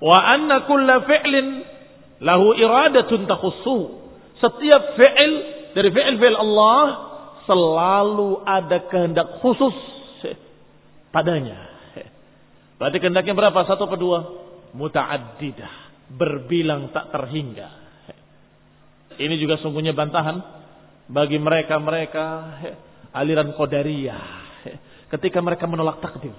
Wa anna kulla fi'lin lahu iradatun takhussuhu. Setiap fi'il dari fi'il-fi'il Allah selalu ada kehendak khusus padanya. Berarti kehendaknya berapa? Satu atau dua? Muta'addidah. Berbilang tak terhingga. Ini juga sungguhnya bantahan bagi mereka-mereka aliran Qadariyah. Ketika mereka menolak takdir.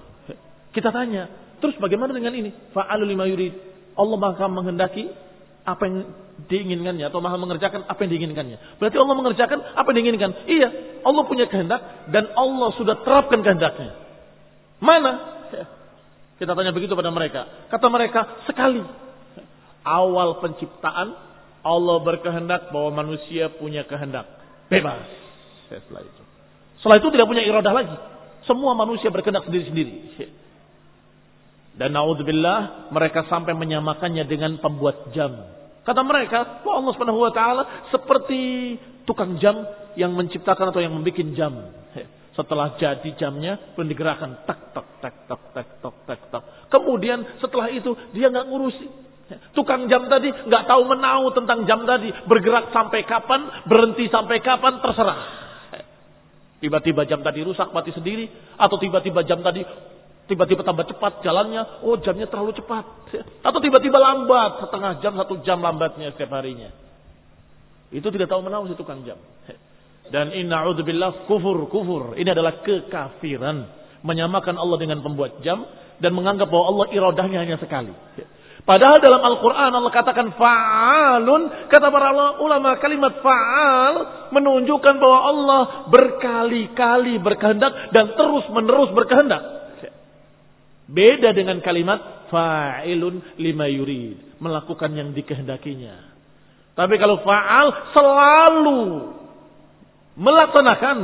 Kita tanya, terus bagaimana dengan ini? Fa'alu lima yurid. Allah maha menghendaki apa yang diinginkannya atau maha mengerjakan apa yang diinginkannya. Berarti Allah mengerjakan apa yang diinginkan. Iya, Allah punya kehendak dan Allah sudah terapkan kehendaknya. Mana kita tanya begitu pada mereka. Kata mereka, sekali. Awal penciptaan, Allah berkehendak bahwa manusia punya kehendak. Bebas. Setelah itu. Setelah itu tidak punya iradah lagi. Semua manusia berkehendak sendiri-sendiri. Dan naudzubillah mereka sampai menyamakannya dengan pembuat jam. Kata mereka, wah Allah Subhanahu taala seperti tukang jam yang menciptakan atau yang membuat jam. Setelah jadi jamnya, pun digerakkan tak tak tak tak tak tak tak tak. Kemudian setelah itu dia nggak ngurusi. Tukang jam tadi nggak tahu menau tentang jam tadi, bergerak sampai kapan, berhenti sampai kapan terserah. Tiba-tiba jam tadi rusak mati sendiri, atau tiba-tiba jam tadi tiba-tiba tambah cepat jalannya, oh jamnya terlalu cepat, atau tiba-tiba lambat setengah jam satu jam lambatnya setiap harinya. Itu tidak tahu menau si tukang jam. Dan inna billah kufur kufur. Ini adalah kekafiran. Menyamakan Allah dengan pembuat jam. Dan menganggap bahwa Allah irodahnya hanya sekali. Padahal dalam Al-Quran Allah katakan fa'alun. Kata para ulama kalimat fa'al menunjukkan bahwa Allah berkali-kali berkehendak dan terus menerus berkehendak. Beda dengan kalimat fa'ilun lima yurid. Melakukan yang dikehendakinya. Tapi kalau fa'al selalu melaksanakan,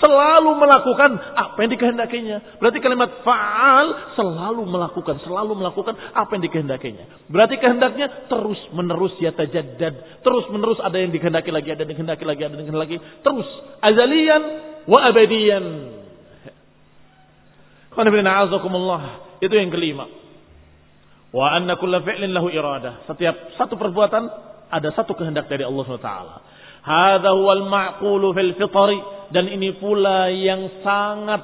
selalu melakukan apa yang dikehendakinya. Berarti kalimat faal selalu melakukan, selalu melakukan apa yang dikehendakinya. Berarti kehendaknya terus menerus ya tajaddad, terus menerus ada yang dikehendaki lagi, ada yang dikehendaki lagi, ada yang dikehendaki lagi, terus azalian wa abadian. Itu yang kelima. Wa anna kulla fi'lin lahu iradah. Setiap satu perbuatan ada satu kehendak dari Allah SWT. Hadha huwal ma'qulu fil fitri dan ini pula yang sangat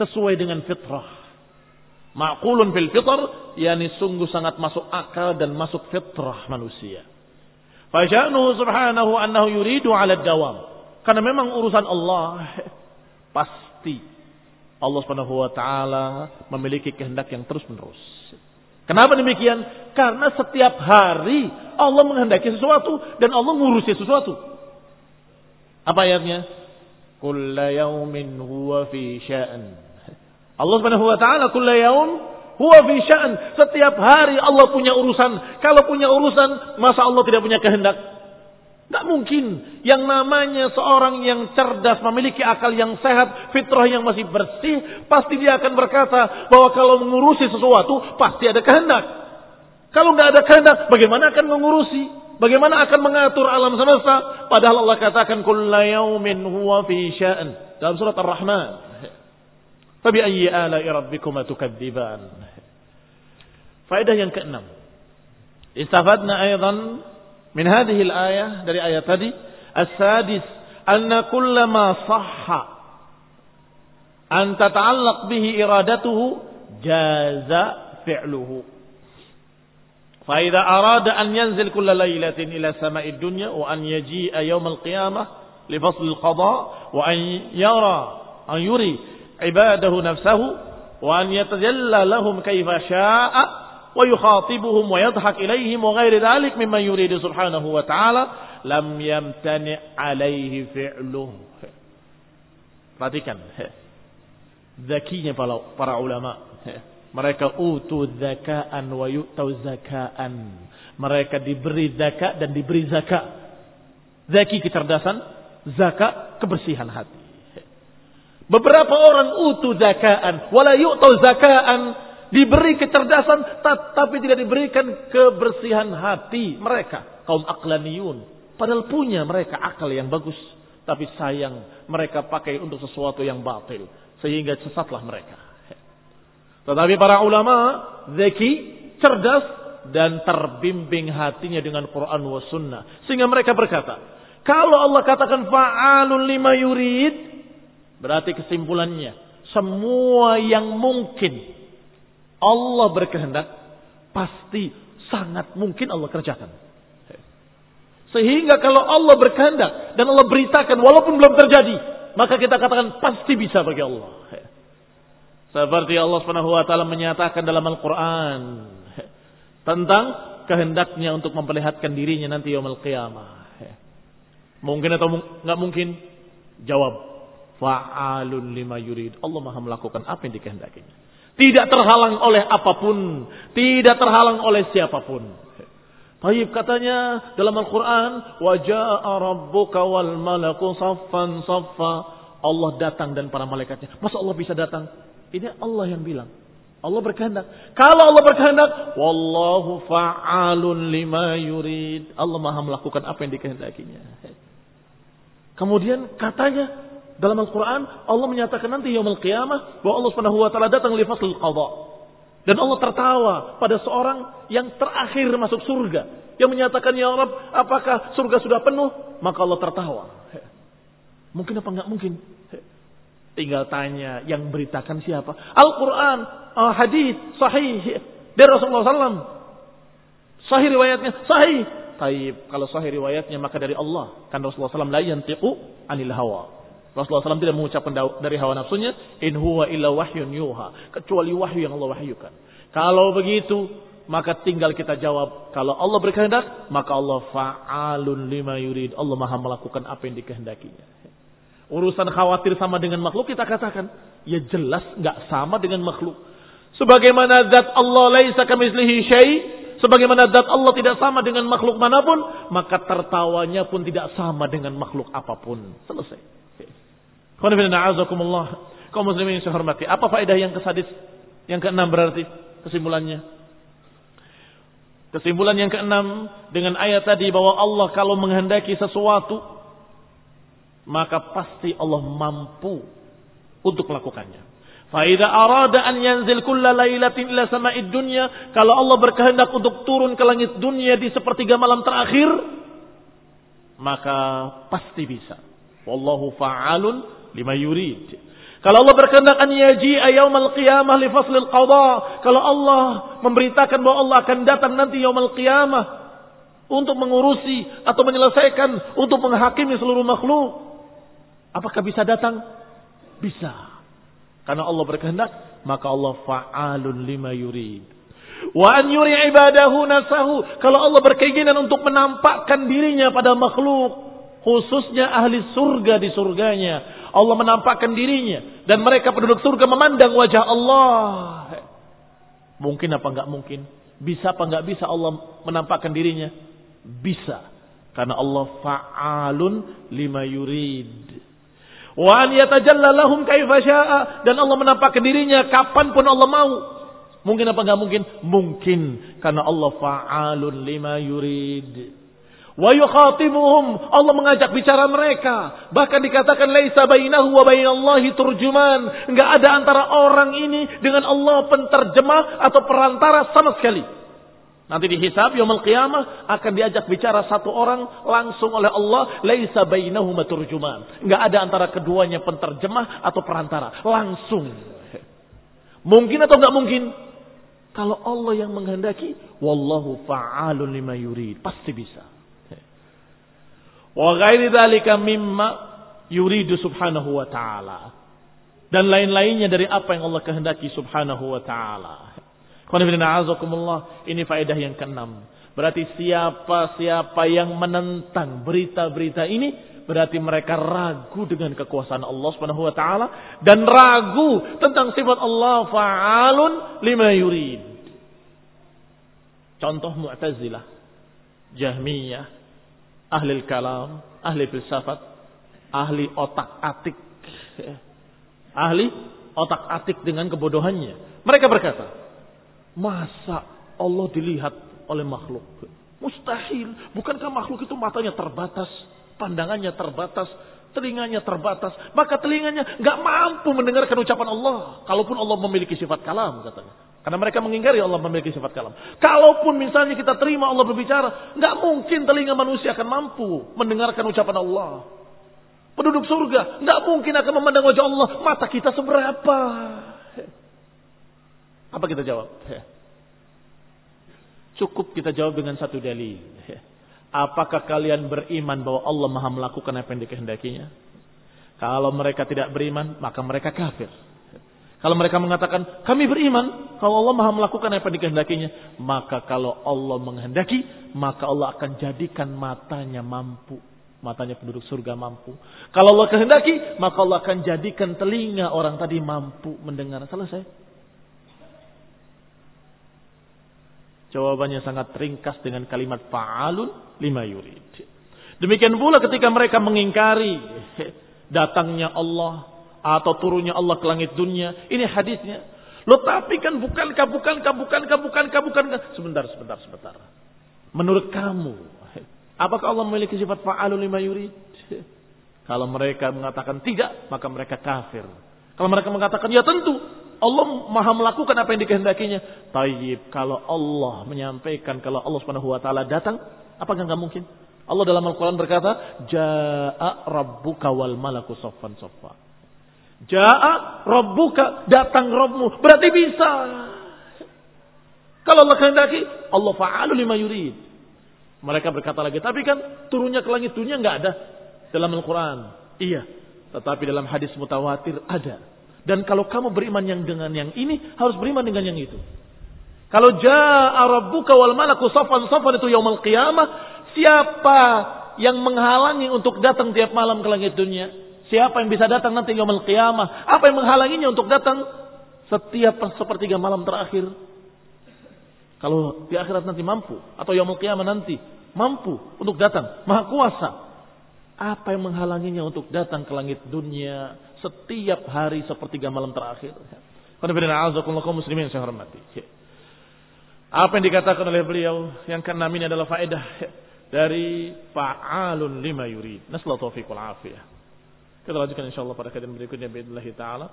sesuai dengan fitrah. Ma'qulun fil fitr, yakni sungguh sangat masuk akal dan masuk fitrah manusia. Faja'nuhu subhanahu annahu yuridu 'ala dawam. Karena memang urusan Allah pasti Allah Subhanahu wa taala memiliki kehendak yang terus-menerus. Kenapa demikian? Karena setiap hari Allah menghendaki sesuatu dan Allah ngurusi sesuatu. Apa ayatnya? Kulla huwa fi sya'an. Allah Subhanahu wa taala kulla yaum huwa fi sya'an. Setiap hari Allah punya urusan. Kalau punya urusan, masa Allah tidak punya kehendak? Tidak mungkin. Yang namanya seorang yang cerdas, memiliki akal yang sehat, fitrah yang masih bersih, pasti dia akan berkata bahwa kalau mengurusi sesuatu, pasti ada kehendak. Kalau nggak ada kehendak, bagaimana akan mengurusi? Bagaimana akan mengatur alam semesta? Padahal Allah katakan, Kulla yaumin huwa fi sya'an. Dalam surat Ar-Rahman. Fabi ayyi ala'i rabbikuma tukadziban. Faedah yang keenam. Istafadna aydan min hadhihi al-ayah dari ayat tadi as-sadis anna kullama sahha an tata'allaq bihi iradatuhu jaza fi'luhu فإذا أراد أن ينزل كل ليلة إلى سماء الدنيا وأن يجيء يوم القيامة لفصل القضاء وأن يرى أن يري عباده نفسه وأن يتجلى لهم كيف شاء ويخاطبهم ويضحك إليهم وغير ذلك مما يريد سبحانه وتعالى لم يمتنع عليه فعله perhatikan zakinya para, para ulama mereka utu zakaan wa yu'tau zakaan mereka diberi zakat dan diberi zakat zaki kecerdasan zakat kebersihan hati beberapa orang utu zakaan wala yu'tau zakaan Diberi kecerdasan tapi tidak diberikan kebersihan hati mereka. Kaum aklaniyun. Padahal punya mereka akal yang bagus. Tapi sayang mereka pakai untuk sesuatu yang batil. Sehingga sesatlah mereka. Tetapi para ulama zeki, cerdas dan terbimbing hatinya dengan Quran wa sunnah. Sehingga mereka berkata, kalau Allah katakan fa'alun lima yurid, berarti kesimpulannya, semua yang mungkin Allah berkehendak, pasti sangat mungkin Allah kerjakan. Sehingga kalau Allah berkehendak dan Allah beritakan walaupun belum terjadi, maka kita katakan pasti bisa bagi Allah. Seperti Allah Subhanahu wa taala menyatakan dalam Al-Qur'an tentang kehendaknya untuk memperlihatkan dirinya nanti yaumul qiyamah. Mungkin atau nggak mungkin? Jawab, fa'alun lima yurid. Allah Maha melakukan apa yang dikehendakinya. Tidak terhalang oleh apa pun. Tidak terhalang oleh siapa pun. Taib katanya dalam Al-Quran. Waja'a rabbuka wal malaku saffan saffa. Allah datang dan para malaikatnya. Masa Allah bisa datang? Ini Allah yang bilang. Allah berkehendak. Kalau Allah berkehendak, wallahu fa'alun lima yurid. Allah Maha melakukan apa yang dikehendakinya. Kemudian katanya dalam Al-Quran Allah menyatakan nanti yaumul qiyamah bahwa Allah Subhanahu wa taala datang qada. Dan Allah tertawa pada seorang yang terakhir masuk surga. Yang menyatakan, Ya Rab, apakah surga sudah penuh? Maka Allah tertawa. Mungkin apa enggak mungkin? Tinggal tanya, yang beritakan siapa? Al-Quran, uh, hadis, sahih. Dari Rasulullah SAW. Sahih riwayatnya, sahih. Taib, kalau sahih riwayatnya maka dari Allah. Kan Rasulullah SAW la yantiqu anil hawa. Rasulullah SAW tidak mengucapkan dari hawa nafsunya, in huwa illa wahyun yuha. Kecuali wahyu yang Allah wahyukan. Kalau begitu, maka tinggal kita jawab. Kalau Allah berkehendak, maka Allah fa'alun lima yurid. Allah maha melakukan apa yang dikehendakinya. Urusan khawatir sama dengan makhluk, kita katakan. Ya jelas nggak sama dengan makhluk. Sebagaimana zat Allah laisa kamislihi syai' sebagaimana zat Allah tidak sama dengan makhluk mana pun, maka tertawanya pun tidak sama dengan makhluk apa pun. Selesai. Kaum muslimin yang saya hormati. Apa faedah yang kesadis? Yang keenam berarti kesimpulannya. Kesimpulan yang keenam dengan ayat tadi bahwa Allah kalau menghendaki sesuatu maka pasti Allah mampu untuk melakukannya. Faida arada an yanzil kulla lailatin ila sama'id dunya, kalau Allah berkehendak untuk turun ke langit dunia di sepertiga malam terakhir, maka pasti bisa. Wallahu fa'alun lima yurid. Kalau Allah berkehendak an yaji'a yaumal qiyamah li faslil qada, kalau Allah memberitakan bahwa Allah akan datang nanti yaumal qiyamah untuk mengurusi atau menyelesaikan untuk menghakimi seluruh makhluk, apakah bisa datang? Bisa. Karena Allah berkehendak, maka Allah fa'alun lima yurid. Wa an yuri ibadahu nasahu. Kalau Allah berkeinginan untuk menampakkan dirinya pada makhluk. Khususnya ahli surga di surganya. Allah menampakkan dirinya. Dan mereka penduduk surga memandang wajah Allah. Mungkin apa enggak mungkin? Bisa apa enggak bisa Allah menampakkan dirinya? Bisa. Karena Allah fa'alun lima yurid. Wa an yatajalla lahum kaifa syaa dan Allah menampakkan dirinya kapan pun Allah mau. Mungkin apa enggak mungkin? Mungkin karena Allah fa'alun lima yurid. Wa yukhatibuhum Allah mengajak bicara mereka. Bahkan dikatakan laisa bainahu wa bainallahi turjuman. Enggak ada antara orang ini dengan Allah penterjemah atau perantara sama sekali. Nanti dihisab yaumul qiyamah akan diajak bicara satu orang langsung oleh Allah laisa bainahuma turjuman. Enggak ada antara keduanya penterjemah atau perantara, langsung. Mungkin atau enggak mungkin? Kalau Allah yang menghendaki, wallahu fa'alun lima yurid, pasti bisa. Wa ghairi dzalika mimma yuridu subhanahu wa ta'ala. Dan lain-lainnya dari apa yang Allah kehendaki subhanahu wa ta'ala. Ini faedah yang keenam. Berarti siapa-siapa yang menentang berita-berita ini berarti mereka ragu dengan kekuasaan Allah Subhanahu wa taala dan ragu tentang sifat Allah fa'alun lima yurid. Contoh Mu'tazilah, Jahmiyah, ahli kalam, ahli filsafat, ahli otak-atik. Ahli otak-atik dengan kebodohannya. Mereka berkata, masa Allah dilihat oleh makhluk? Mustahil. Bukankah makhluk itu matanya terbatas, pandangannya terbatas, telinganya terbatas, maka telinganya nggak mampu mendengarkan ucapan Allah. Kalaupun Allah memiliki sifat kalam, katanya. Karena mereka mengingkari Allah memiliki sifat kalam. Kalaupun misalnya kita terima Allah berbicara, nggak mungkin telinga manusia akan mampu mendengarkan ucapan Allah. Penduduk surga nggak mungkin akan memandang wajah Allah. Mata kita seberapa? Apa kita jawab? Cukup kita jawab dengan satu dalil. Apakah kalian beriman bahwa Allah maha melakukan apa yang dikehendakinya? Kalau mereka tidak beriman, maka mereka kafir. Kalau mereka mengatakan, kami beriman, kalau Allah maha melakukan apa yang dikehendakinya. Maka kalau Allah menghendaki, maka Allah akan jadikan matanya mampu. Matanya penduduk surga mampu. Kalau Allah kehendaki, maka Allah akan jadikan telinga orang tadi mampu mendengar. Selesai. Jawabannya sangat ringkas dengan kalimat fa'alun lima yurid. Demikian pula ketika mereka mengingkari datangnya Allah atau turunnya Allah ke langit dunia. Ini hadisnya. Loh tapi kan bukankah, bukankah, bukankah, bukankah, bukankah. Sebentar, sebentar, sebentar. Menurut kamu, apakah Allah memiliki sifat fa'alun lima yurid? Kalau mereka mengatakan tidak, maka mereka kafir. Kalau mereka mengatakan ya tentu, Allah maha melakukan apa yang dikehendakinya. Tayyib, kalau Allah menyampaikan kalau Allah Subhanahu wa taala datang, apa enggak mungkin? Allah dalam Al-Qur'an berkata, "Jaa rabbuka wal malaku saffan saffa." Jaa rabbuka, datang Rabbmu. Berarti bisa. Kalau Allah kehendaki, Allah fa'alu lima yurid. Mereka berkata lagi, tapi kan turunnya ke langit dunia enggak ada dalam Al-Quran. Iya, tetapi dalam hadis mutawatir ada. Dan kalau kamu beriman yang dengan yang ini, harus beriman dengan yang itu. Kalau ja'a rabbuka wal malaku safan safan itu yaumul qiyamah, siapa yang menghalangi untuk datang tiap malam ke langit dunia? Siapa yang bisa datang nanti yaumul qiyamah? Apa yang menghalanginya untuk datang setiap sepertiga malam terakhir? Kalau di akhirat nanti mampu atau yaumul qiyamah nanti mampu untuk datang, maha kuasa. Apa yang menghalanginya untuk datang ke langit dunia setiap hari sepertiga malam terakhir. muslimin saya hormati. Apa yang dikatakan oleh beliau yang keenam ini adalah faedah dari fa'alun lima yurid. Nasallahu taufiq afiyah. Kita lanjutkan insyaallah pada kajian berikutnya باذن taala.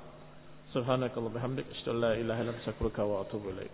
Subhanakallah bihamdik, asyhadu an la ilaha illa anta astaghfiruka wa atubu ilaik.